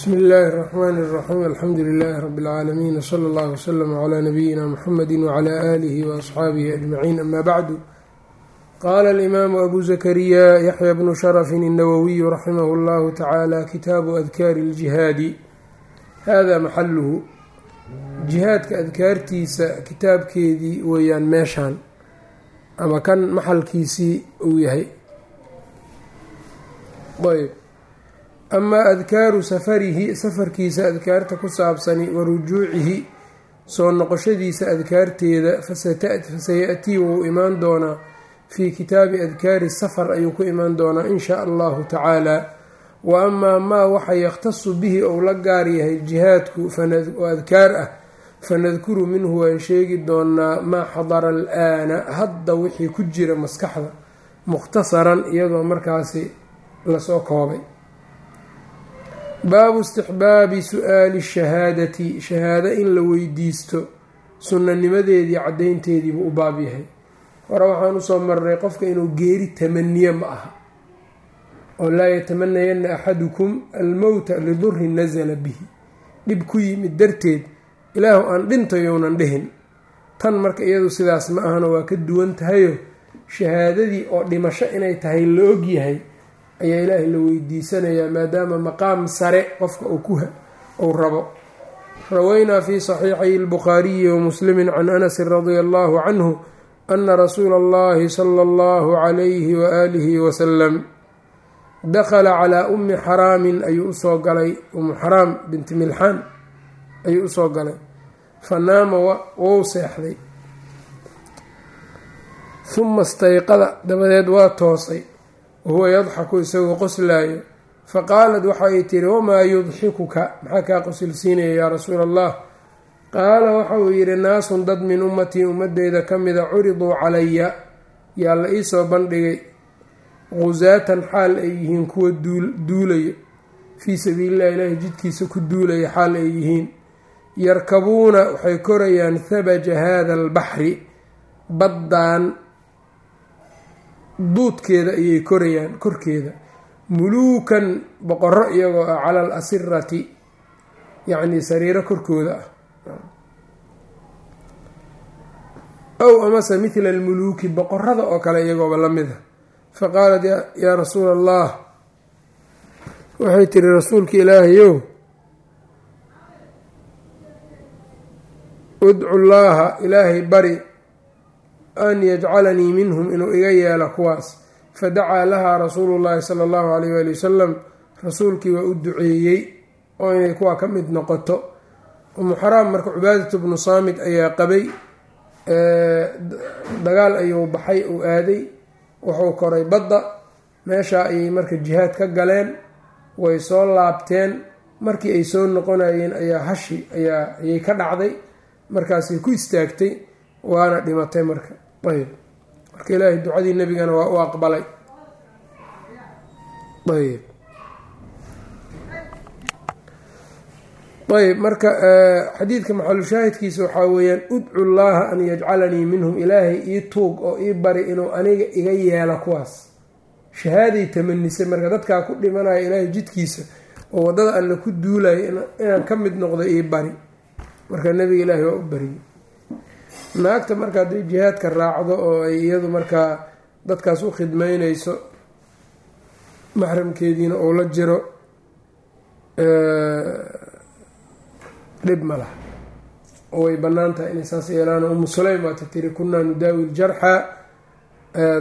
bsmi illaahi الرxmn الرaxيim alxamdu لilaahi rb اlcaalamiin wslى اllah wslm clى nabiyina mxamedi wclى alihi وaصxaabihi aجmaciin ama bacdu qala اlimaamu abu zakariya yaxya bnu sharfi الnawowiyu raximah اllahu tacaala kitaabu adkaari اljihaadi hada maxaluhu jihaadka adkaartiisa kitaabkeedii weeyaan meeshaan ama kan maxalkiisii uu yahay ayb amaa adkaaru safarihi safarkiisa adkaarta ku saabsani wa rujuucihi soo noqoshadiisa adkaarteeda fasaya-tii wuu imaan doonaa fii kitaabi adkaari safar ayuu ku imaan doonaa in shaa allahu tacaala wa amaa maa waxa yakhtasu bihi ou la gaar yahay jihaadku oo adkaar ah fanadkuru minhu waan sheegi doonaa maa xadara al-aana hadda wixii ku jira maskaxda mukhtasaran iyadoo markaasi la soo koobay baabu istixbaabi su'aali shahaadati shahaado in la weydiisto sunnanimadeedii caddaynteediibuu u baab yahay. Hore waxaan u soo marnay qofka inuu geeri tamaniye ma aha oo laa yatamanayanna axadukum almowta lidurin nasala bihi. Dhib ku yimid darteed ilaahu aan dhintayounan dhihin. Tan marka iyadu sidaas ma ahano waa ka duwan tahayo shahaadadii oo dhimasho inay tahay la ogyahay ayaa ilaahay la weydiisanayaa maadaama maqaam sare qofka uu rabo. Rawaynaa fi saxiixay lbukhaariyi wa muslimi can anasin radia allahu canhu ana rasuula allahi sala allahu calayhi waaalihi wasalam dakhala calaa ummi xaraamin ayuu u soo galay. Ummu xaraam binti milxaan ayuu u soo galay. Fa naama wou seexday. Huma istayqada dabadeed waa toosay wahuwa yadxaku isagoo qoslaayo fa qaalat waxay tiri wamaa yudxikuka maxaa kaa qosilsiinaya yaa rasuula allah qaala waxa uu yidhi naasun dad min ummatii ummadeyda ka mida curiduu calaya yaa la iisoo bandhigay qusaatan xaal ay yihiin kuwa duulayo fii sabiilillahi ilaahi jidkiisa ku duulaya xaal ay yihiin yarkabuuna waxay korayaan habaja hada albaxri baddaan duudkeeda ayay korayaan korkeeda. Muluukan boqoro iyagoo ah cala al asirati yacni sariiro korkooda ah. Ow amase mithla almuluuki boqorada oo kale iyagooba la mid a fa qaalat yaa rasuula allah waxay tiri rasuulka ilaahayow udcu llaaha ilaahay bari an yajcalanii minhum inuu iga yeelo kuwaas. Fadacaa lahaa rasuulu llaahi sala allahu alayh waali wasalam rasuulkii waa u duceeyey oo inay kuwaa ka mid noqoto. Umu xaraam marka cubaadatu bnu saamid ayaa qabay dagaal ayuu baxay uu aaday wuxuu koray badda meeshaa ayay marka jihaad ka galeen way soo laabteen markii ay soo noqonayeen ayaa hashi ayaa ayay ka dhacday markaasay ku istaagtay waana dhimatay marka. Ayb marka ilaahay ducadii nebigana waa u aqbalay. Ayb ayb marka xadiidka maxalushaahidkiisa waxaa weeyaan udcu llaaha an yajcalanii minhum ilaahay ii tuug oo ii bari inuu aniga iga yeelo kuwaas. Shahaaday tamanisay marka dadkaa ku dhimanaya ilaahay jidkiisa oo waddada alla ku duulayo inaan ka mid noqdo ii bari. Marka nebiga ilaahay waa u bariyey naagta marka hadday jihaadka raacdo oo ay iyadu markaa dadkaas u khidmeyneyso maxramkeediina uu la jiro dhib ma laha. Way bannaan tahay inay saas yeelaan umu sulaym waata tiri kunnaa nudaawi ljarxa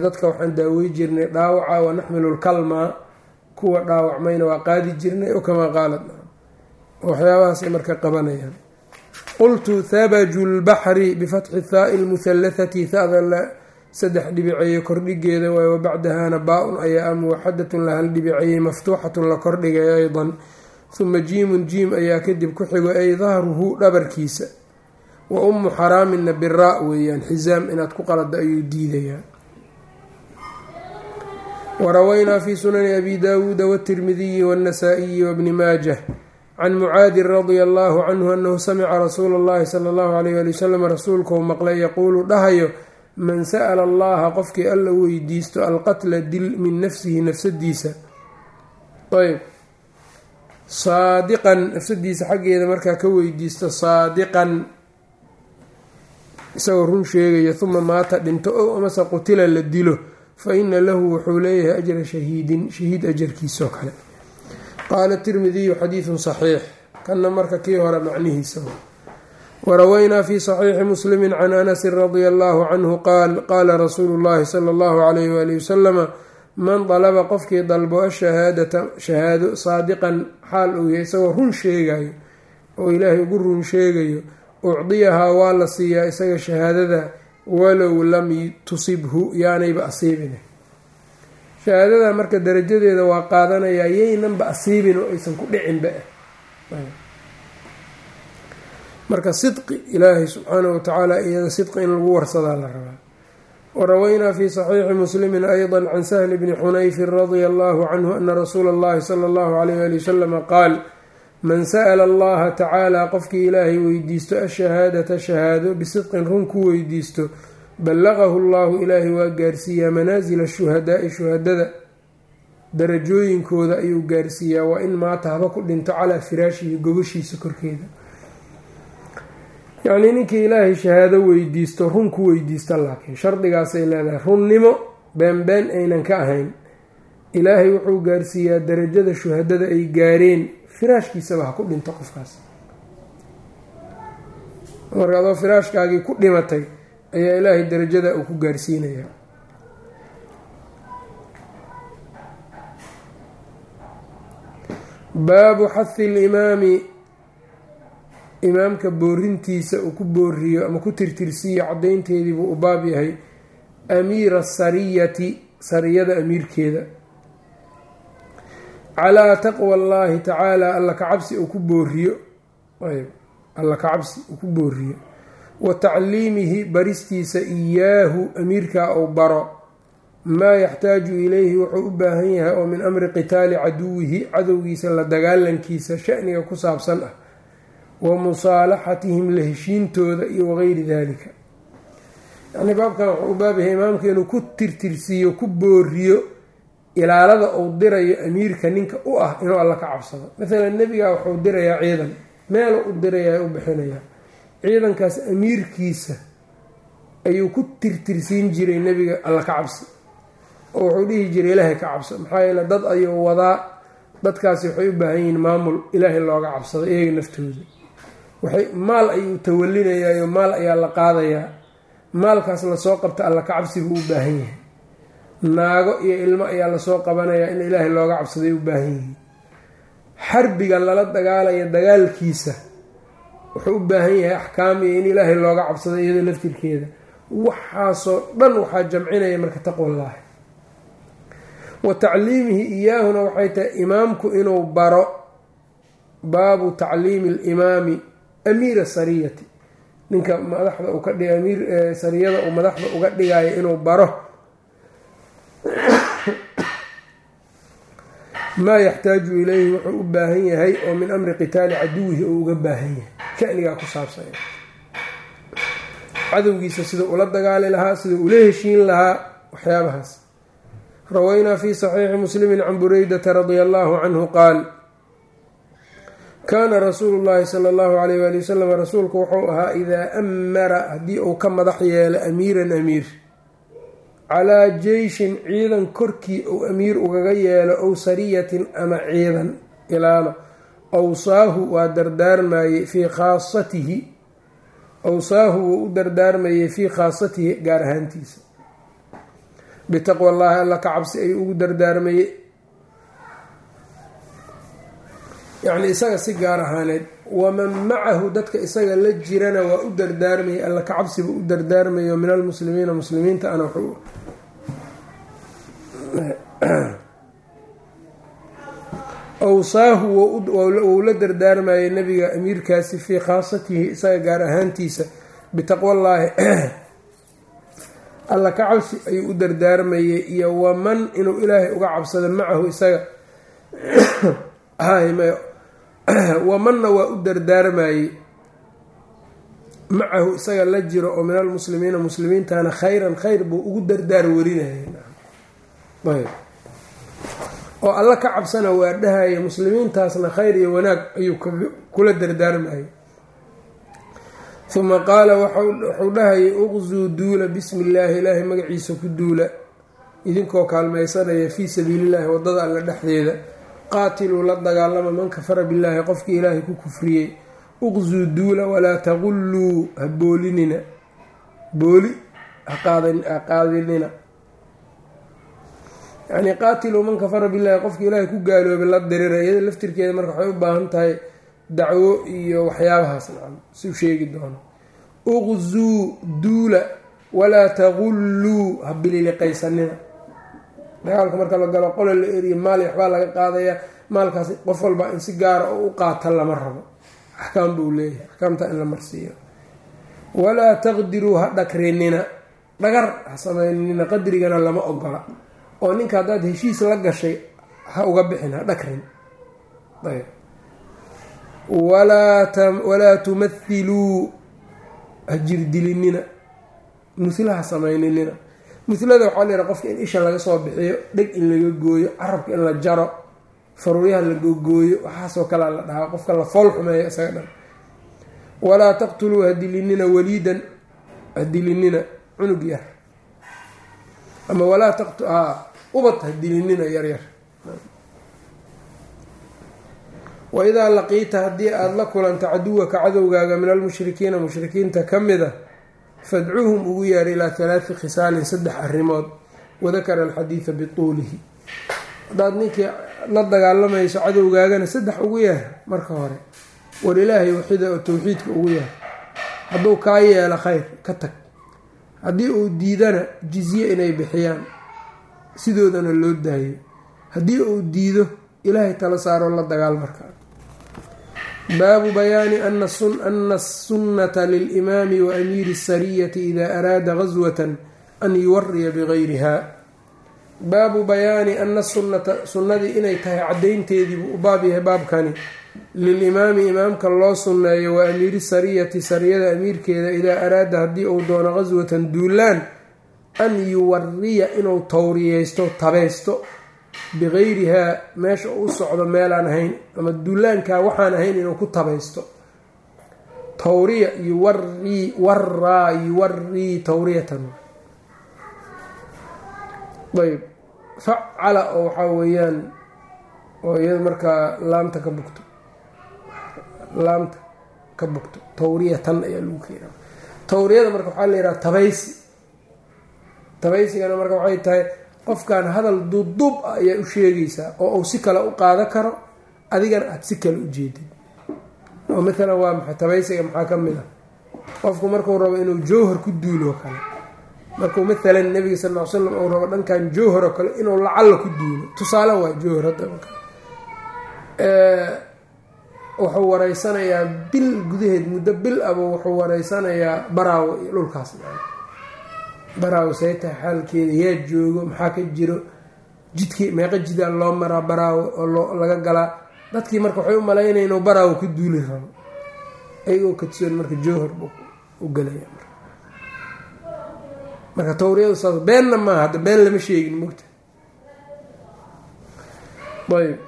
dadka waxaan daawey jirnay dhaawaca wa naxmilu lkalma kuwa dhaawacmayna waa qaadi jirnay oo kamaa qaalad waxyaabahaasay marka qabanayaan qultu habaju lbaxri bifatxi thaai lmuhallathati hada la saddex dhibiceeye kordhigeeda waay wabacdahana baa-un ayaa muwaxadatun lahal dhibiceeyey maftuuxatun la kordhigay aydan. Huma jiimun jiim ayaa kadib ku xigo ay dahruhu dhabarkiisa. Wa ummu xaraaminna biraa weeyaan xisaam inaad ku qalada ayuu diidayaa. Warawaynaa fi sunani abi daawuuda wاtirmidiyi wاnnasaa-iyi wabni maajah can mucaadin radia allahu canhu anahu samica rasuula اllahi sala اllahu alayh ali wasalam rasuulkau maqlay yaquulu dhahayo man sa'la allaha qofkii alla weydiisto alqatla dil min nafsihi nafsadiisa ayb saadiqan nafsadiisa xaggeeda markaa ka weydiisto saadiqan isagoo run sheegaya uma maata dhinto ow amase qutila la dilo fa ina lahu wuxuu leeyahay ajra shahiidin shahiid ajarkiisoo kale qaala tirmidiyu xadiidun saxiix kanna marka kii hore macnihiisa warawaynaa fi saxiixi muslimi can anasin radia allahu canhu qaal qaala rasuulu llahi sala allahu alayh waali wasalama man dalaba qofkii dalbo ashahaadata shahaado saadiqan xaal uu yahay isagoo run sheegayo oo ilaahay ugu run sheegayo ucdiyahaa waa la siiyaa isaga shahaadada walow lam tusibhu yaanayba asiibin shahaadada marka darajadeeda waa qaadanayaa yaynanba asiibin oo aysan ku dhicinba marka sidqi ilaahay subxaanahu watacaala iyada sidqi in lagu warsadaa la rabaa. Warawaynaa fi saxiixi muslimi ayضa can sahli bni xunayfin radia allahu canhu ana rasuula اllahi sala allahu alayh ali wasalama qaal man sa'la allaha tacaala qofkii ilaahay weydiisto ashahaadata shahaado bisidqin run ku weydiisto ballaqahu llahu ilaahay waa gaarsiiyaa manaasila shuhadaai shuhadada. Darajooyinkooda ayuu gaarsiiyaa waa in maata haba ku dhinto calaa firaashihi gobashiisa korkeeda. Yacnii ninkii ilaahay shahaado weydiisto run ku weydiista laakiin shardigaasay leedahay runnimo beenbeen aynan ka ahayn. Ilaahay wuxuu gaarsiiyaa darajada shuhadada ay gaareen firaashkiisaba ha ku dhinto qofkaas. Marka adoo firaashkaagii ku dhimatay ayaa ilaahay darajada uu ku gaarsiinayaa baabu xahi limaami imaamka boorintiisa uu ku booriyo ama ku tirtirsiiyo caddaynteedii buu u baab yahay amiira sariyati sariyada amiirkeeda. Calaa taqwa allaahi tacaala alla kacabsi uu ku booriyo. Alla kacabsi uu ku booriyo wa tacliimihi baristiisa iyaahu amiirkaa uu baro. Maa yaxtaaju ilayhi wuxuu u baahan yahay oo min amri qitaali caduwihi cadowgiisa la dagaalankiisa shaniga ku saabsan ah wa musaalaxatihim la heshiintooda iyo wagayri dalika yacnii baabkan wuxuu u baabyahay imaamka inuu ku tirtirsiiyo ku booriyo ilaalada uu dirayo amiirka ninka u ah inuu alla ka cabsado. Maalan nebigaa wuxuu dirayaa ciidan meelu u dirayaa u bixinayaa ciidankaas amiirkiisa ayuu ku tirtirsiin jiray nebiga alla ka cabsi. Oo wuxuu dhihi jiray ilaahay ka cabso. Maxaa yeele dad ayuu wadaa dadkaasi waxay u baahan yihiin maamul ilaahay looga cabsado iyaga naftooda. Waxay maal ayuu tawalinayayo maal ayaa la qaadayaa. Maalkaas la soo qabta alla ka cabsi buu u baahan yahay. Naago iyo ilmo ayaa la soo qabanayaa in ilaahay looga cabsaday u baahan yihiin xarbiga lala dagaalaya dagaalkiisa wuxuu u baahan yahay axkaam iyo in ilaahay looga cabsado iyada laftirkeeda. Waxaasoo dhan waxaa jamcinaya marka taqwallaahi wa tacliimihi iyaahuna waxay tahay imaamku inuu baro baabu tacliimi alimaami amiira sariyati. Ninka madaxda uu ka amiir sariyada uu madaxda uga dhigayo inuu baro maa yaxtaaju ilayhi wuxuu u baahan yahay oo min amri qitaali caduwihi uu uga baahan yahay shanigaa ku saabsan. Cadowgiisa sida ula dagaali lahaa sida ula heshiin lahaa waxyaabahaas. Rawaynaa fi saxiixi muslimi can bureydata radia allahu canhu qaal kaana rasuulu llahi sala allahu alayh waali wasalam rasuulku wuxuu ahaa idaa amara haddii uu ka madax yeelo amiiran amiir. Calaa jeyshin ciidan korkii uu amiir ugaga yeelo ow sariyatin ama ciidan ilaalo awsaahu waa dardaarmayey fii khaasatihi awsaahu wuu u dardaarmayey fii khaasatihi gaar ahaantiisa. Bitaqwa llaahi alla ka cabsi ayuu ugu dardaarmayey. Yacni isaga si gaar ahaaneed waman macahu dadka isaga la jirana waa u dardaarmayay alla ka cabsiba u dardaarmayo min almuslimiina muslimiinta ana awsaahu wou la dardaarmayay nabiga amiirkaasi fii khaasatihi isaga gaar ahaantiisa bitaqwallaahi. Alla ka cabsi ayuu u dardaarmayay iyo waman inuu ilaahay uga cabsado macahu isaga. Wamanna waa u dardaarmayey macahu isaga la jiro oo min almuslimiina muslimiintana khayran khayr buu ugu dardaar warinayay oo alla ka cabsana waa dhahaya muslimiintaasna khayr iyo wanaag ayuu kula dardaarmaya uma qaala wuxuu dhahayay uqzuu duula bismi illaahi ilaahay magaciisa ku duula. Idinkoo kaalmaysanaya fii sabiilillahi waddada alle dhexdeeda. Qaatiluu la dagaalama man kafara billaahi qofkii ilaahay ku kufriyey. Uqzuu duula walaa taqulluu ha boolinina. Booli haqaadinina yacnii qaatiluu man kafara billahi qofkii ilaahay ku gaaloobay la dirira iyada laftirkeeda marka waxay u baahan tahay dacwo iyo waxyaabahaas nacam si u sheegi doono. Uqzuu duula walaa taqulluu ha bililiqaysanina. Dagaalka marka la galo qola la eriya maal waxbaa laga qaadaya maalkaas qof walba in si gaara oo u qaata lama rabo. Axkaam buu leeyahay axkaamta in la marsiiyo. Walaa taqdiruu ha dhakrinina. Dhagar ha sameynina qadrigana lama ogola oo ninka haddaad heshiis la gashay ha uga bixin ha dhakrin. Ayb. Walaa tumathiluu ha jirdilinina muslaha samayninina muslada waxaa la yidhaha qofka in isha laga soo bixiyo dheg in laga gooyo carabka in la jaro faruuryaha la gogooyo waxaasoo kalea la dhahaa qofka la fool xumeeyo isaga dhan. Walaa taqtuluu hadilinina waliidan hadilinina cunug yar. Ama walaa taqtu ubad hadilinina yaryar waidaa laqiita haddii aada la kulanta caduwaka cadowgaaga min almushrikiina mushrikiinta ka mid a fadcuhum ugu yeer ilaa halaati khisaalin saddex arrimood. Wadakara alxadiida bituulihi. Haddaad ninkii la dagaalamayso cadowgaagana saddex ugu yeer marka hore. War ilaahay waxida oo towxiidka ugu yeer hadduu kaa yeelo khayr ka tag. Haddii uu diidana jizye inay bixiyaan sidoodana loo daayo haddii uu diido ilaahay tala saaroo la dagaal markaa baabu bayaani ana asunnata lilimaami wa amiiri asariyati ida araada gaswatan an yuwariya bigayriha baabu bayaani ana sunnata sunnadii inay tahay caddaynteediibuu u baab yahay baabkani. Lilimaami imaamka loo sunneeyo wa amiiri sariyati sariyada amiirkeeda idaa araada haddii uu doono gaswatan duulaan an yuwariya inuu towriyeysto tabaysto bigayrihaa meesha u socdo meelaan ahayn ama duulaankaa waxaan ahayn inuu ku tabaysto tawriya yuwarii waraa yuwarii tawriyatan ayb facala oo waxaa weeyaan oo iyada markaa laamta ka bugto laamta ka bugto tawriyatan ayaa lagu keenaa tawriyada marka waxaa la yidhaha tabaysi tabaysigana marka waxay tahay qofkan hadal duubduub ah ayaa u sheegaysaa oo uu si kale u qaado karo adigana aada si kale u jeedid oo maalan waa maxay? Tabaysiga maxaa ka mid ah? Qofku markuu rabo inuu jowhar ku duulo kale. Markuu maalan nabiga sal ly slam uu rabo dhankan jowhar oo kale inuu lacalla ku duulo. Tusaale waa jowhar wuxuu wareysanayaa bil gudaheed muddo bil aba wuxuu wareysanayaa baraawo iyo dhulkaas baraawo say tahay xaalkeeda yaa joogo maxaa ka jiro? Jidkii meeqa jidaa loo maraa baraawo oo laga galaa? Dadkii marka waxay u malaynaya inuu baraawo ku duuli rabo. Ayagoo kadsoon marka jowhar u galaya marka. Tawriyadu saas beenna maaha hadda been lama sheegin mogta ayb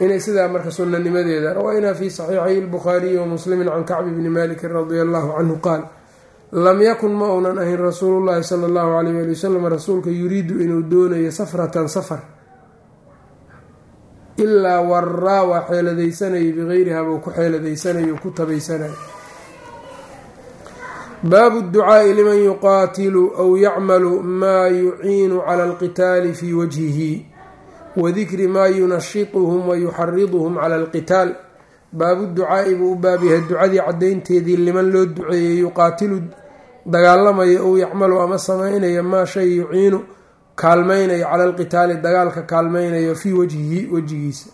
inay sidaa marka sunanimadeeda rawaynaa fi saxiixay lbukhaariyi wa muslimi can kacbi bni maliki radia allahu canhu qaal lam yakun ma uunan ahayn rasuulu llahi sala allahu alayh ali wasalam rasuulka yuriidu inuu doonayo safratan safar. Ilaa waraa waa xeeladaysanayo bigayriha buu ku xeeladaysanayo ku tabaysanayo baabu ducaai liman yuqaatilu aw yacmalu maa yuciinu cala alqitaali fi wajhihi wadikri maa yunashituhum wa yuxariduhum cala alqitaal. Baabu ducaai buu u baab ducadii caddaynteedii liman loo duceeyey yuqaatilu dagaalamayo ou yacmalu ama samaynayo maa shay yuciinu kaalmaynayo cala alqitaali dagaalka kaalmaynayo fii wajhihi wejigiisa.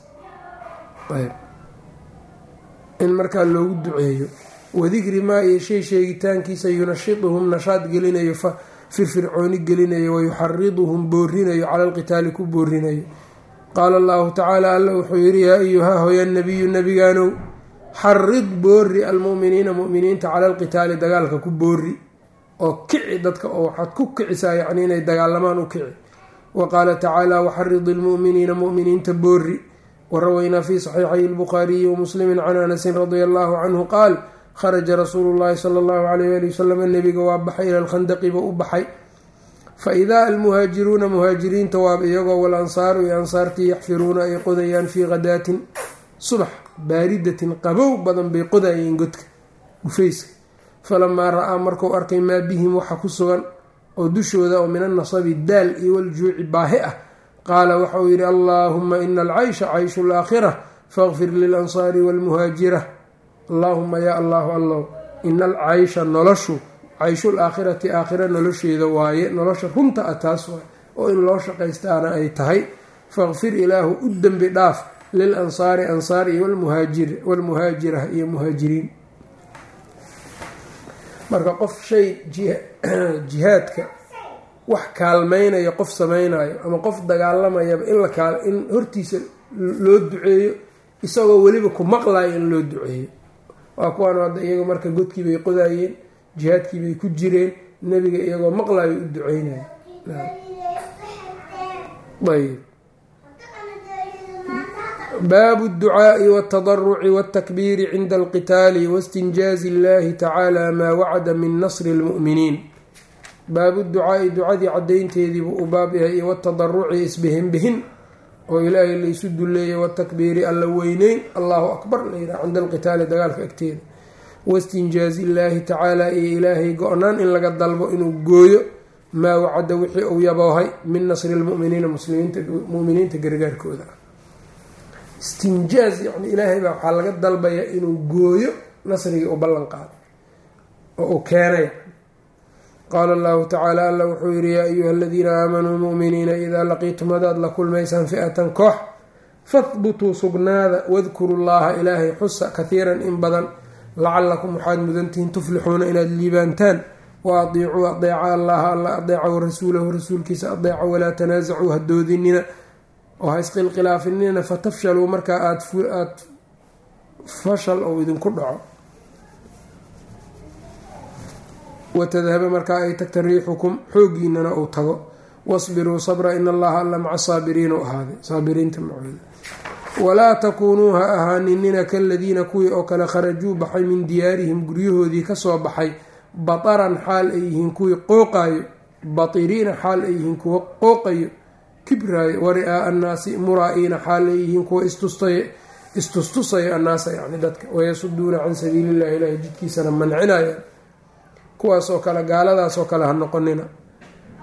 In markaa loogu duceeyo wadikri maa iyo shay sheegitaankiisa yunashituhum nashaad gelinayo firfircooni gelinayo wayuxariduhum boorinayo cala alqitaali ku boorinayo. Qaala allahu tacaala alla wuxuu yidhi yaa ayuhaa hoya nabiyu nabigaanow xarid boori almu'miniina mu'miniinta cala alqitaali dagaalka ku boori oo kici dadka oo waxaad ku kicisaa yacni inay dagaalamaan u kici. Wa qaala tacaala waxaridi lmu'miniina mu'miniinta boori warawaynaa fi saxiixay lbukhaariyi wamuslimi can anasin radia allahu canhu qaal kharaja rasuulu llahi sala allahu alayh ali wasalam nebiga waa baxay ila lkhandaqiba u baxay. Fa idaa almuhaajiruuna muhaajiriinta waaba iyagoo walansaaru iyo ansaartii yaxfiruuna ay qodayaan fii khadaatin subax baaridatin qabow badan bay qodayeen godka dhufayska falamaa ra'aa marku arkay maa bihim waxa ku sugan oo dushooda oo min annasabi daal iyo waljuuci baahi ah qaala waxa uu yidhi allaahuma ina alcaysha cayshu laakhira faqfir lilansaari walmuhaajira allaahuma yaa allahu allow ina alcaysha noloshu cayshul aakhirati aakhira nolosheeda waaye nolosha runta ah taas waay oo in loo shaqaystaana ay tahay faqfir ilaahu u dembi dhaaf lil ansaari ansaar iyo walmuhaajira iyo muhaajiriin marka qof shay jihaadka wax kaalmaynayo qof samaynayo ama qof dagaalamayaba in hortiisa loo duceeyo isagoo weliba ku maqlayo in loo duceeyo. Waa kuwaan hadda iyaga marka godkii bay qodayeen jihaadkii bay ku jireen nebiga iyagoo maqlayo u duceynaya. Ayb baabu اducaaءi wاtadaruci wاtakbiiri cinda alqitaali waاstinjaazi اllahi tacaala maa wacada min nasri اlmu'miniin baabu ducaai ducadii cadaynteediibuu u baab yahay iyo watadaruci isbihinbihin oo ilaahay laysu duleeyay watakbiiri alla weyneyn allahu akbar layidhaha cinda alqitaali dagaalka agteeda waistinjaazi illaahi tacaala iyo ilaahay go-naan in laga dalbo inuu gooyo maa wacada wixii uu yaboohay min nasri lmuminiina muminiinta gargaarkooda istinjaaz yani ilaahay baa waxaa laga dalbayaa inuu gooyo nasrigii u ballan qaado oo uu keenay. Qaala allahu tacaala alla wuxuu yihi yaa ayuha aladiina aamanuu muminiina idaa laqiitum hadaad la kulmaysaan fi-atan koox fahbutuu sugnaada wadkuru llaha ilaahay xusa kahiiran in badan lacalakum waxaad mudantihiin tuflixuuna inaad liibaantaan wa adiicuu adeeca allaha alla adeeca warasuulahu rasuulkiisa adeeca walaa tanaasacuu hadoodinina oo ha isqilkhilaafinina fatafshaluu markaa aadaad fashal ou idinku dhaco. Watadhaba markaa ay tagta riixukum xooggiinana uu tago. Wasbiruu sabra in allaha alla maca saabiriin u ahaaday. Saabiriinta macooda walaa takuunuu ha ahaaninina kaladiina kuwii oo kale kharajuu baxay min diyaarihim guryahoodii ka soo baxay bataran xaal ay yihiin kuwii qooqayo batiriina xaal ay yihiin kuwa qooqayo kibraayo wari-aa annaasi muraa-iina xaal ay yihiin kuwa istustusaya annaasa yani dadka wayasuduuna can sabiili illahi ilahi jidkiisana mancinayaan kuwaasoo kale gaaladaasoo kale ha noqonina.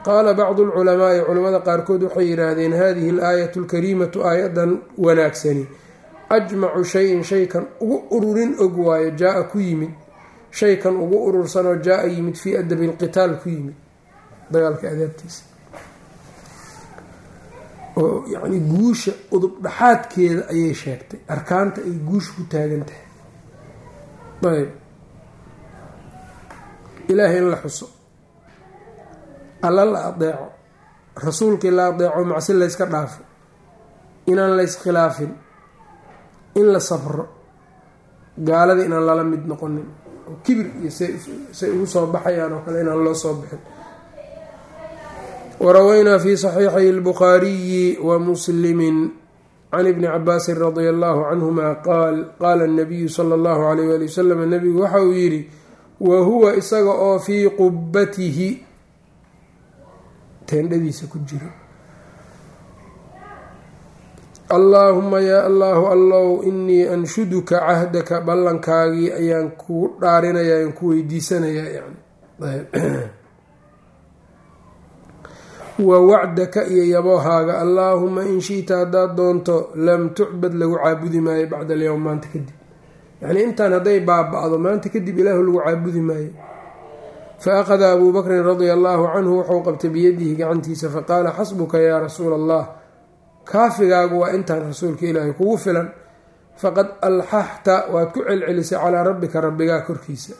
Qaala bacdu lculamaai culimmada qaarkood waxay yidhaahdeen hadihi alaayatu alkariimatu aayadan wanaagsani. Ajmacu shayin shaykan ugu ururin og waayo jaa-a ku yimid. Shaykan ugu urursanoo jaa-a yimid fii adabi lqitaal ku yimid. Dagaalka adaabtiisa oo yacni guusha udub dhaxaadkeeda ayay sheegtay. Arkaanta ay guusha ku taagan tahay ayb. Ilaahay in la xuso. Alla la adeeco. Rasuulkii la adeeco macsi layska dhaafo. Inaan layskhilaafin in la sabro. Gaalada inaan lala mid noqonin. Oo kibir iyo say ugu soo baxayaan oo kale inaan loo soo bixin warawaynaa fi saxiixay اlbukhaariyi wa muslimi can ibni cabaasin radia allahu canhuma qaal qaala اnabiyu sala اllahu alayh wali wasalam nabigu waxa uu yidhi wa huwa isaga oo fii qubatihi teendhadiisa ku jiro allaahuma yaa allaahu allow inii anshuduka cahdaka ballankaagii ayaan kuu dhaarinayaa aan ku weydiisanayaa yani wa wacdaka iyo yaboohaaga. Allaahuma in shiita haddaad doonto lam tucbad lagu caabudi maayo bacda alyowm maanta kadib. Yacnii intaan hadday baaba-do maanta kadib ilaahu lagu caabudi maayo. Fa akhada abuu bakrin radia allaahu canhu wuxuu qabtay biyadihi gacantiisa faqaala xasbuka yaa rasuula allah kaafigaagu waa intaan rasuulka ilaahay kugu filan. Faqad alxaxta waad ku celcelisay calaa rabbika rabbigaa korkiisa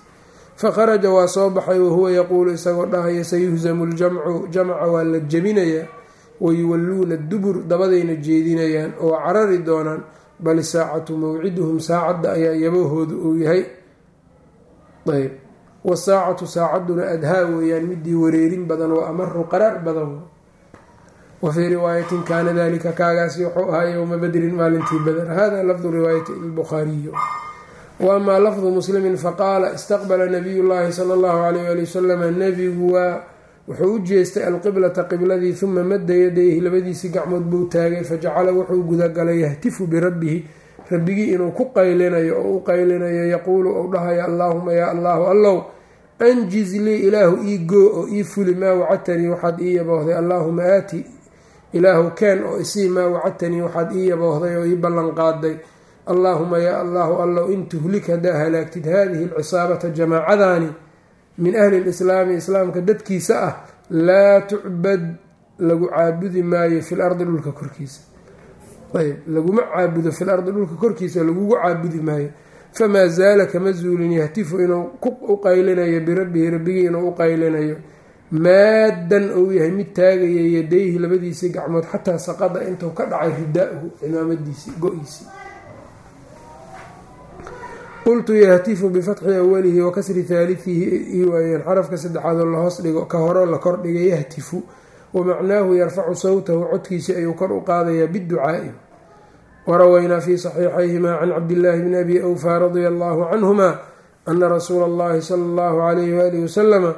fakharaja waa soo baxay wahuwa yaquulu isagoo dhahaya sayuhzamu ljamcu jamca waa la jebinayaa wayuwalluuna dubur dabadayna jeedinayaan oo carari doonaan bal saacatu mawciduhum saacadda ayaa yabahooda uu yahay ayb wasaacatu saacadduna adhaa weeyaan midii wareerin badan waa amaru qaraar badan wa fii riwaayatin kaana dalika kaagaasi wuxuu ahaa yowma badrin maalintii bader hada lafdu riwaayati lbukhaariyi wa amaa lafdu muslimin faqaala istaqbala nabiy llahi sala allahu alayh ali wasalama nebigu waa wuxuu u jeestay alqiblata qibladii huma madda yadayhi labadiisii gacmood buu taagay fajacala wuxuu gudagalay yahtifu birabbihi rabbigii inuu ku qaylinayo oo u qaylinayo yaquulu ou dhahayo allaahuma yaa allahu allow anjiz lii ilaahu ii goo oo ii fuli maa wacadtanii waxaad ii yaboohday allaahuma aati ilaahu keen oo isii maa wacadtanii waxaad ii yaboohday oo ii ballanqaaday allaahuma yaa allahu allow in tuhlik haddaa halaagtid haadihi alcisaabata jamaacadaani min ahli lislaami islaamka dadkiisa ah laa tucbad lagu caabudi maayo fil ardi dhulka korkiisa. Ayb laguma caabudo fil ardi dhulka korkiisa lagugu caabudi maayo. Famaa zaala kama zuulin yahtifu inuu u qaylinayo birabbihi rabbigii inuu u qaylinayo maadan ou yahay mid taagaya yadayhi labadiisii gacmood xataa saqada intuu ka dhacay ridaa-hu cimaamadiisii go-iisii qultu yahtifu bifatxi awalihi wa kasri haalihihi waayeen xarafka saddexaadoo lahoos dhigo ka horeo la kordhiga yahtifu wamacnaahu yarfacu sawtahu codkiisii ayuu kor u qaadayaa biducaa'i warawaynaa fi saxiixayhima can cabdillaahi bni abi awfa radia allahu canhuma ana rasuula allahi sala allahu alayhi waalihi wasalama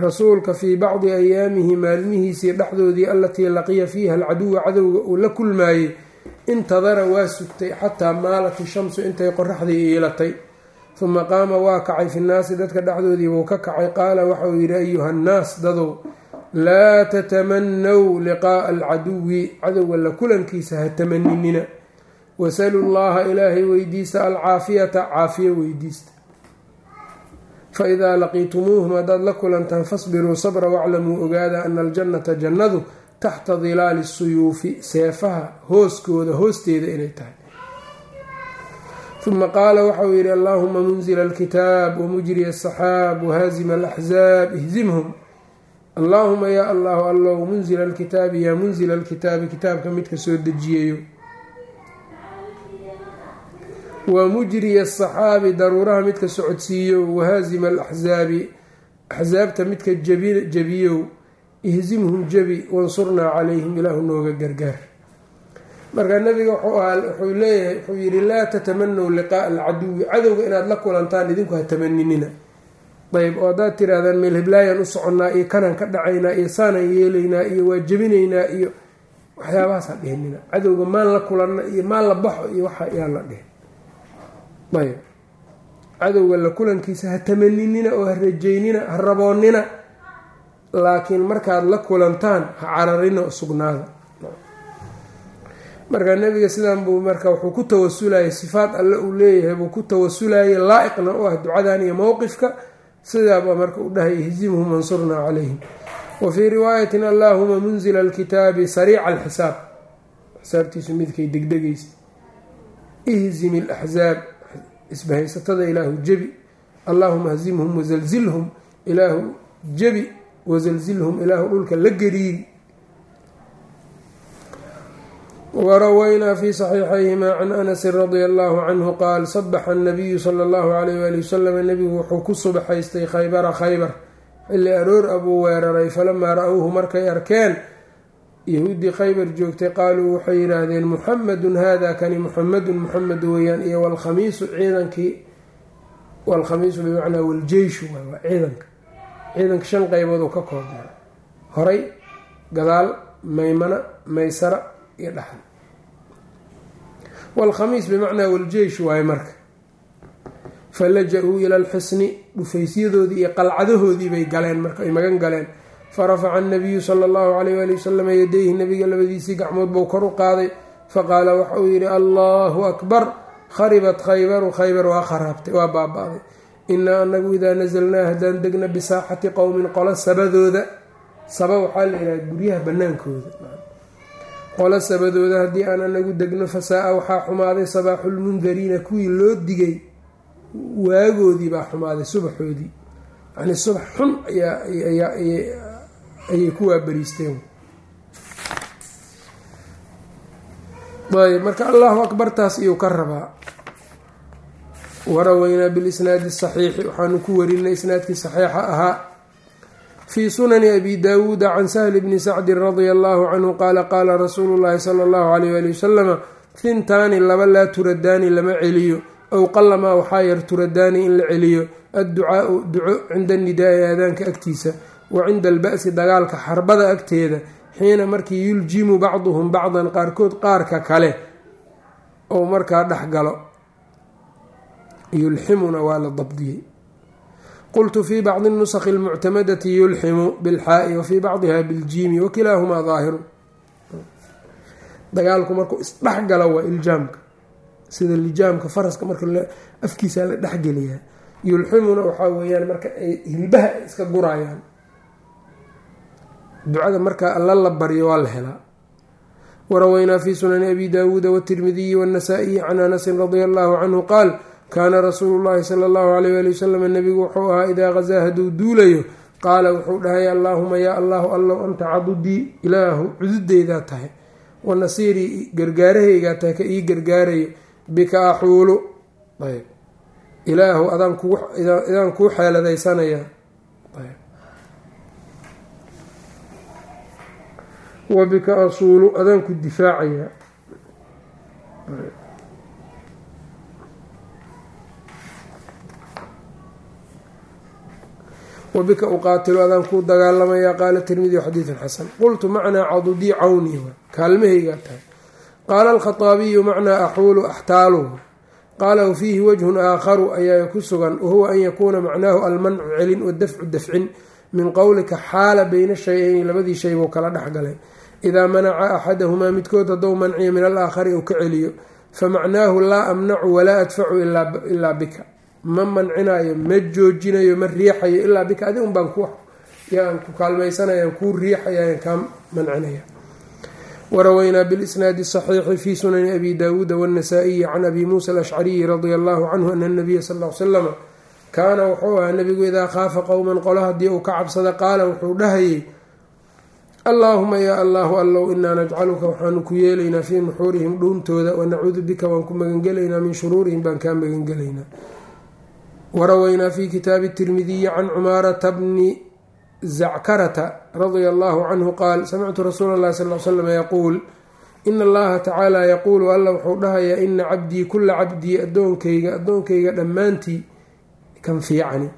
rasuulka fii bacdi ayaamihi maalmihiisii dhexdoodii allatii laqiya fiiha alcaduwa cadowga uu la kulmaayey intadara waa sugtay xataa maalat ishamsu intay qoraxdii iilatay. Huma qaama waa kacay fi nnaasi dadka dhexdoodii buu ka kacay. Qaala waxauu yidhi ayuha nnaas dadow laa tatamanaw liqaa'a alcaduwi cadowga la kulankiisa ha tamaninina wasalu llaha ilaahay weydiista alcaafiyata caafiyo weydiista. Faidaa laqiitumuuhum haddaad la kulantaan fasbiruu sabra waclamuu ogaada ana aljannata jannadu taxta dilaali suyuufi seefaha hooskooda hoosteeda inay tahay. Uma qaala waxauu yidhi allaahuma munzila alkitaab wamujriya asaxaab wahaazima alaxzaab ihzimhum. Allaahuma yaa allahu allow munzila alkitaabi yaa munzila alkitaabi kitaabka midka soo dejiyayo wa mujriya asaxaabi daruuraha midka socodsiiyo wahaazima alaxzaabi axsaabta midka jabiyow ihzimhum jabi wansurnaa calayhim ilaahu nooga gargaar. Marka nabiga wuxuu leeyahay wuxuu yidhi laa tatamanaw liqaa'a alcaduwi. Cadowga inaad la kulantaan idinku ha tamaninina ayb oo haddaad tirahdaan meel heblaayaan u soconnaa iyo kanaan ka dhacaynaa iyo saanaan yeelaynaa iyo waa jebinaynaa iyo waxyaabahaas ha dhihinina cadowga maan la kulanna iyo maan la baxo iyo waxa yaan la dhihin ayb cadowga la kulankiisa ha tamaninina oo ha rajaynina ha raboonnina laakiin markaad la kulantaan ha cararina oo sugnaada marka nebiga sidan buu marka wuxuu ku tawasulayay sifaat alle uu leeyahay buu ku tawasulayay laa-iqna u ah ducadan iyo mowqifka sidaaba marka u dhahay ihzimhum wansurnaa calayhim wa fii riwaayatin allaahuma munzila alkitaabi sariica alxisaab. Xisaabtiisu midkay degdegaysa. Ihzim ilaxzaab isbahaysatada ilaahu jebi. Allaahuma hzimhum wasalzilhum ilaahu jebi wasalzilhum ilaahu dhulka la gariiri warawaynaa fi saxiixayhima can anasin radia allahu canhu qaal sabaxa anabiyu sala allahu alayh wali wasalam nebigu wuxuu ku subaxaystay khaybara khaybar xilli aroor abuu weeraray falamaa ra-whu markay arkeen yahuuddii khaybar joogtay qaaluu waxay yidhaahdeen muxamedun hada kani muxamedun muxamed weeyaan iyo walkhamiisu ciidankii walkhamiisu bimacnaa waljeyshu ciidanka ciidanka shan qaybood ka koobnaa horay gadaal maymana maysara iyo dhaxal. Walkhamiis bimacnaa waljeysh waaye marka. Falaja-uu ila alxisni dhufaysyadoodii iyo qalcadahoodii bay galeen marka ay magan galeen. Farafaca anabiyu sala allahu calayh ali wasalam yadayhi nabiga labadiisii gacmood buu kor u qaaday. Faqaala waxa uu yidhi allahu akbar kharibat khaybaru khaybar waa kharaabtay. Waa baaba-day inaa anagu idaa nasalnaa haddaan degna bisaaxati qowmin qolo sabadooda. Saba waxaa la yidhaha guryaha bannaankooda. Qolo sabadooda haddii aan anagu degno fasaa-a waxaa xumaaday sabaaxulmundariina kuwii loo digay waagoodii baa xumaaday subaxoodii. Yani subax xun ayay ku waabariisteen. Ayb marka allahu akbartaas iyuu ka rabaa waraweynaa bilisnaadi saxiixi waxaanu ku warinay isnaadkii saxiixa ahaa. Fii sunani abi daawuuda can sahli bni sacdin radia allahu canhu qaala qaala rasuulu llahi sala allahu alayh ali wasalama hintaani laba laa turadaani lama celiyo ow qalamaa waxaa yar turadaani in la celiyo adducaau duco cinda nidaai aadaanka agtiisa wa cinda alba'si dagaalka xarbada agteeda xiina markii yuljimu bacduhum bacdan qaarkood qaarka kale ou markaa dhex galo yulximuna waa la dabdiyey. Qultu fii bacdi nusakhi almuctamadati yulximu bilxaa'i wa fii bacdiha biljiimi wakilaahumaa daahiru dagaalku markuu isdhexgalo waa iljaamka. Sida lijaamka faraska marka afkiisa la dhexgeliyaa. Yulximuna waxaa weeyaan marka ay hilbaha iska gurayaan. Ducada markaa alla la baryo waa la helaa. Waraweynaa fi sunani abi daawuuda watirmidiyi waannasaa'iyi can anasin radia allahu canhu qaal kaana rasuulu llahi sala allahu alayh ali wasalam nebigu wuxuu ahaa idaa qazaa hadduu duulayo qaala wuxuu dhahay allaahuma yaa allahu allow anta cadudii ilaahu cududeydaa tahay wa nasiirii gargaarahaygaa tahay ka ii gargaarayo bika axuulu ayb ilaahu adaan kuu xeeladaysanaya wa bika asuulu adaan ku difaacayaa wabika uqaatilu adaan kuu dagaalamayaa qaala tirmidiy xadiidun xasan. Qultu macnaa cadudii cawni kaalmahaygaa tahay. Qaala alkhaaabiyu macnaa axuulu axtaalu qaala wafiihi wajhun aakharu ayaa ku sugan wahuwa an yakuuna macnaahu almancu celin wadafcu dafcin min qowlika xaala bayna shay-ayni labadii shay buu kala dhexgalay idaa manaca axadahumaa midkood haddou manciyo min alaakhari uu ka celiyo famacnaahu laa amnacu walaa adfacu ilaa bika ma mancinayo ma joojinayo ma riixayo ilaa bika adi un baan yaan ku kaalmaysanayaan kuu riixayaan kaa mancinaya. Waraweynaa bilisnaadi saxiixi fi sunani abi daawuuda waannasaa'iyi can abi muusa alashcariyi radia allahu canhu ana anabiya sal l slama kaana wuxuu ahaa nabigu idaa khaafa qowman qolo haddii uu ka cabsada qaala wuxuu dhahayay allaahuma yaa allahu allow inaa najcaluka waxaanu ku yeelaynaa fii nuxuurihim dhuuntooda wanacuudu bika waan ku magangelaynaa min shuruurihim baan kaa magangelaynaa waraweynaa fi kitaabi tirmidiyi can cumaarata bni zackarata radia allahu canhu qaal samictu rasuula allahi sal l slam yaquul ina allaha tacaala yaquulu alla wuxuu dhahayaa ina cabdii kula cabdii adoonkayga addoonkayga dhammaantii kan fiicani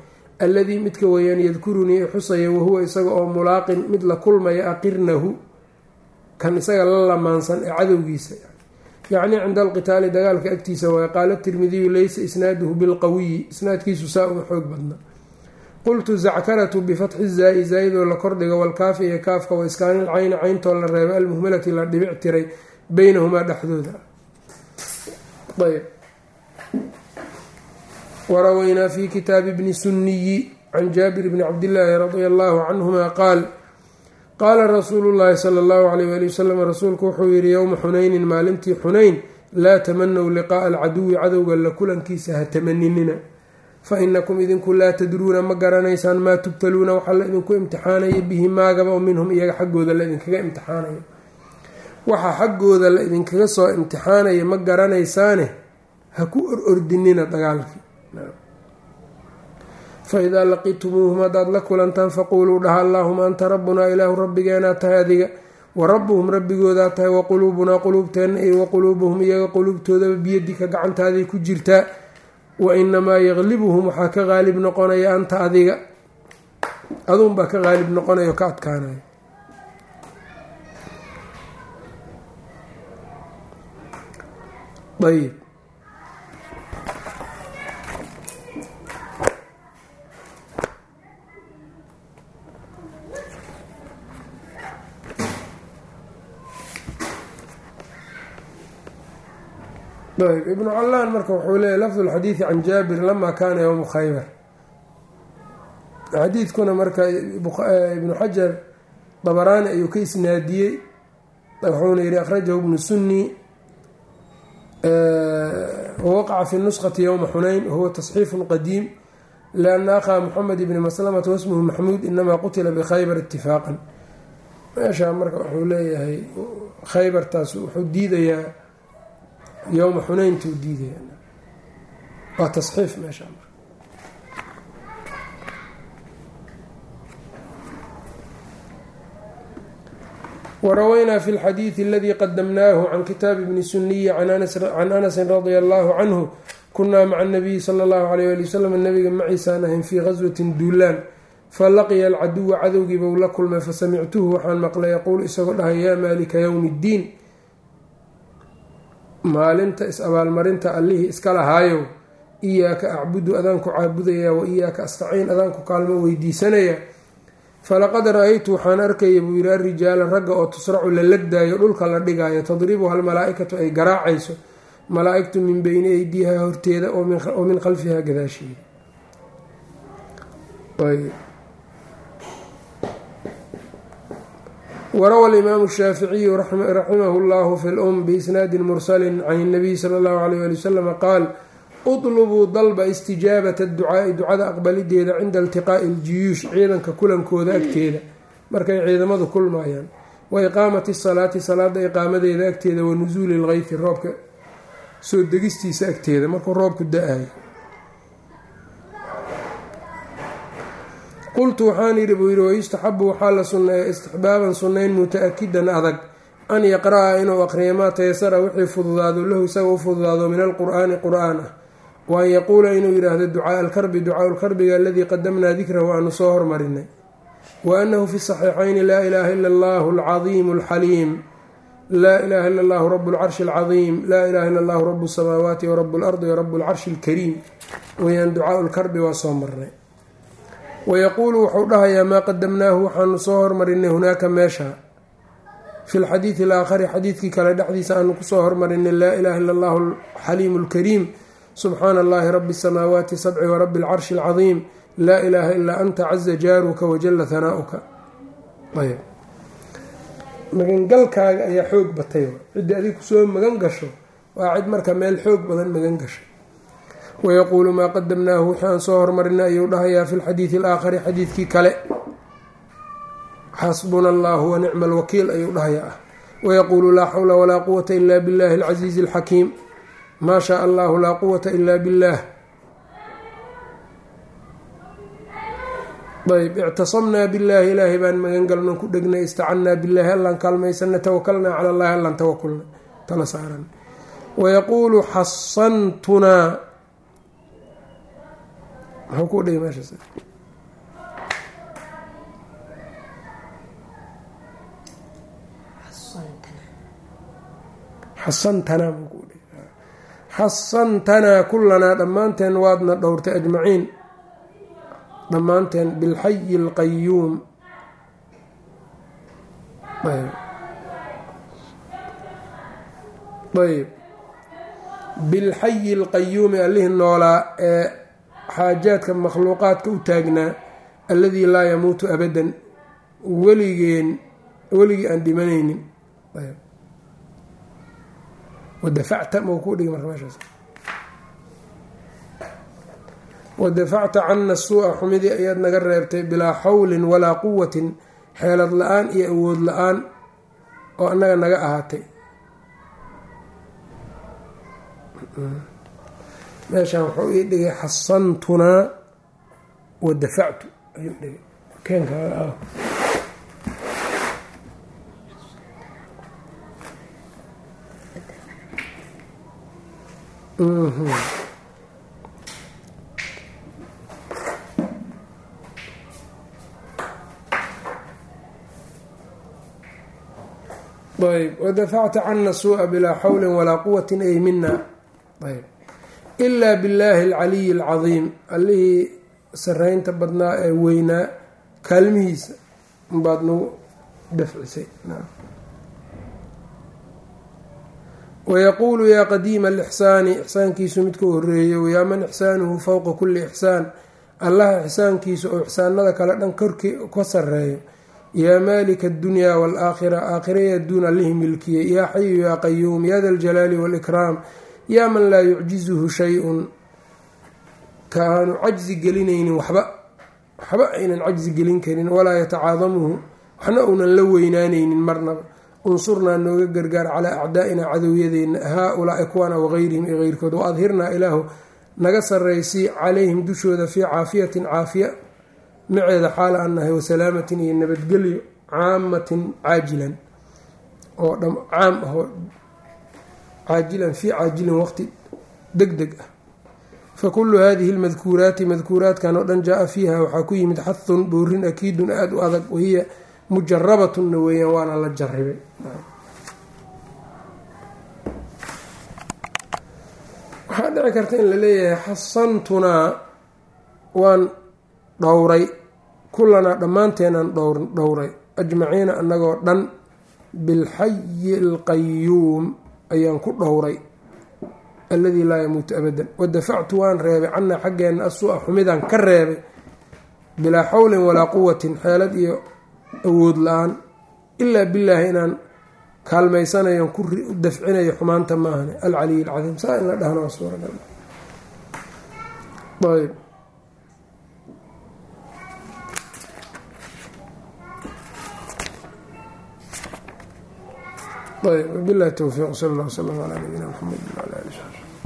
alladii midka weeyaan yadkurunii xusaya wahuwa isaga oo mulaaqin mid la kulmaya aqirnahu kan isaga la lamaansan ee cadowgiisa yacni cinda alqitaali dagaalka agtiisa waay qaala tirmidiyu leysa isnaaduhu bilqawiyi isnaadkiisu saa uma xoog badna qultu zackaratu bifatxi zaai zaayidoo la kordhigo walkaafi iyo kaafka wa iskaanil cayni cayntoo la reebo almuhmalati la dhibic tiray beynahumaa dhexdooda. Ayb waraweynaa fi kitaabi bni sunniyi can jaabir bni cabdillaahi radia allahu canhuma qaal qaala rasuulu llaahi sala allahu alayh ali wasalam rasuulku wuxuu yihi yowma xunaynin maalintii xunayn laa tamanow liqaaa alcaduwi cadowga la kulankiisa ha tamaninina fa inakum idinku laa tadruuna ma garanaysaan maa tubtaluuna waxaa la idinku imtixaanaya bihi maagaba oo minhum iyaga xaggooda la idinkaga imtixaanayo. Waxa xaggooda la idinkaga soo imtixaanaya ma garanaysaane ha ku or ordinina dagaalkii faidaa laqitumuuhum haddaad la kulantaan faquuluu dhaha allaahuma anta rabbunaa ilaahu rabbigeenaa tahay adiga wa rabbuhum rabbigoodaa tahay wa quluubunaa quluubteenna iyo wa quluubuhum iyaga quluubtoodaba biyadika gacantaaday ku jirtaa wa inamaa yaqlibuhum waxaa ka qaalib noqonaya anta adiga aduunbaa ka qaalib noqonaya ka adkaanaya ayb ayb ibnu callaan marka wuxuu leeyahy lafdu lxadiidi can jaabir lama kaana yowmu khaybar. Xadiidkuna marka ibnu xajar dabaraani ayuu ka isnaadiyey wuxuuna yihi akhrajahu ibnu sunni wawaqaca fi nuskhati yowma xunayn wahuwa tasxiifun qadiim lianna akhaa moxamed ibni maslamata wasmuhu maxmuud inamaa qutila bikhaybar itifaaqan meeshaa marka wuxuu leeyahay khaybartaas wuxuu diidayaa yowma xunayntuu diidaya waa tasxiif meesha warawaynaa fi lxadiidi aladii qadamnaahu can kitaabi bni suniyi can anasin radia allahu canhu kunaa maca nabiyi sala allahu alayh ali wasalam nabiga maciisaan ahayn fii gaswatin duulaan falaqiya alcaduwa cadowgiibau la kulmay fasamictuhu waxaan maqlay yaquulu isagoo dhahay yaa maalika yowmi ddiin maalinta is-abaalmarinta allihii iska lahaayow iyaaka acbudu adaanku caabudaya wa iyaaka astaciin adaanku kaalmo weydiisanaya. Falaqad ra'aytu waxaan arkaya buu yidhi arijaala ragga oo tusracu la legdaayo dhulka la dhigaayo. Tadribuha almalaa-ikatu ay garaacayso. Malaa-igtu min beyni aydiiha horteeda oo min khalfiha gadaasheeda warawa alimaamu shaaficiyu raximahu llahu fi lum biisnaadin mursalin can اnabiy sala اllahu alayh ali wasalam qaal utlubuu dalba istijaabata ducaai ducada aqbalideeda cinda iltiqaa'i iljiyuush ciidanka kulankooda agteeda markay ciidamadu kulmayaan wa iqaamati salaati salaada iqaamadeeda agteeda wa nusuuli lgeyfi roobka soo degistiisa agteeda markuu roobku da'ayo qultu waxaan yidhi buu yidhi wayustaxabu waxaa la sunneeya istixbaaban sunnayn muta-akidan adag. An yaqra-a inuu aqriya maa tayasara wixii fududaado lahu isaga u fududaado min alqur'aani qur'aan ah. Yaquula inuu yidhaahdo ducaaa alkarbi ducaau lkarbiga aladii qadamnaa dikrahu aanu soo hormarinay. Wa annahu fi saxiixayni laa ilaaha ila allahu alcadiimu alxaliim. Laa ilaha ila allahu rabu lcarshi alcadiim. Laa ilaha ila allahu rabu samaawaati warabu lardi warabu lcarshi alkariim. Weyaan ducaau lkarbi waa soo marnay wayaquulu wuxuu dhahayaa maa qadamnaahu waxaanu soo hormarinay hunaaka meesha fi lxadiidi alaakhari xadiidkii kale dhexdiisa aanu ku soo hormarinay laa ilaha ila allahu alxaliimu alkariim subxaana allahi rabi asamaawaati sabci warabi alcarshi alcadiim laa ilaaha ilaa anta caza jaaruka wajalla hanaa'uka magangalkaaga ayaa xoog batay ciddii adig ku soo magan gasho waa cid marka meel xoog badan magan gasho wayaquulu maa qadamnaahu wixii soo hormarinay ayuu dhahayaa fi lxadiidi alaakhari xadiidkii kale. xasbuna allahu wa nicma alwakiil ayuu dhahayaa. ah wayaquulu laa xawla walaa quwata ila billahi alcasiizi alxakiim maa shaa allahu laa quwata ila billah ayb ictasamnaa billaahi ilaahay baan magan galnon ku dhegnay istacannaa billaahi allaan kaalmaysana tawakalnaa cala allahi allaan tawakulna tala saaran wayaquulu xasantunaa maxuu ku dhigay meeshaas xasantanaa buu ku dhigay xasantanaa kullanaa dhammaanteen waadna dhowrtay ajmaciin. Dhammaanteen bilxayi alqayuum ayb. Bilxayi alqayuumi allihii noolaa ee xaajaadka makhluuqaadka u taagnaa alladii laa yamuutu abadan weligeen weligii aan dhimanaynin. Wadafacta mau ku dhigi marka meeshaas. Wadafacta cana suu-a xumidii ayaad naga reebtay bilaa xawlin walaa quwatin xeelad la'aan iyo awood la'aan oo annaga naga ahaatay meeshaan wuxuu ii dhigay xasantunaa wadafactu ayuu dhigay. Keenka ayb wadafacta cana suu-a bilaa xawli walaa quwatin ay mina ayb ilaa billaahi alcaliyi alcadiim. Allihii sareynta badnaa ee weynaa kaalmihiisa baad nagu dafcisay wayaquulu yaa qadiima alixsaani ixsaankiisu midka horeeyo wayaa man ixsaanuhu fowqa kulli ixsaan. Allaha ixsaankiisu oo ixsaanada kale dhan korkii ka sareeyo yaa maalika addunyaa waalaakhira aakhiraya adduun allihii milkiyey yaa xayu yaa qayuum ya da aljalaali waalikraam yaa man laa yucjizuhu shay-un ka aanu cajzi gelinaynin waxba waxba aynan cajzi gelin karin walaa yatacaadamuhu waxna uunan la weynaanaynin marnaba unsurnaa nooga gargaar calaa acdaa'ina cadowyadeenna haa-ulaai kuwana wageyrihim iyo keyrkood wa adhirnaa ilaahu naga sarraysii calayhim dushooda fii caafiyatin caafiya maceeda xaal aan nahay wasalaamatin iyo nabadgelyo caamatin caajilan oo caam ah oo caajilan fii caajilin waqti deg deg ah fakulu hadihi lmadkuuraati madkuuraatkan oo dhan jaa-a fiiha waxaa ku yimid xahun boorin akiidun aada u adag wahiya mujarabatunna weeyaan waana la jaribay waxaa dhici karta in la leeyahay xasantunaa waan dhowray kulanaa dhammaanteenaan dhowray ajmaciina annagoo dhan bilxayi alqayuum ayaan ku dhowray alladii laa yamuutu abadan. Wadafactu waan reebay. Cannaa xaggeenna asuu-a xumidaan ka reebay bilaa xawlin walaa quwatin xeelad iyo awood la'aan. Ilaa billaahi inaan kaalmaysanayo ku dafcinayo xumaanta maahane. Alcaliy alcadiim. Saa in la dhahna waa ayb wabilahi towfiiq sal allah wslam calaa nabiyina mxamed wala ali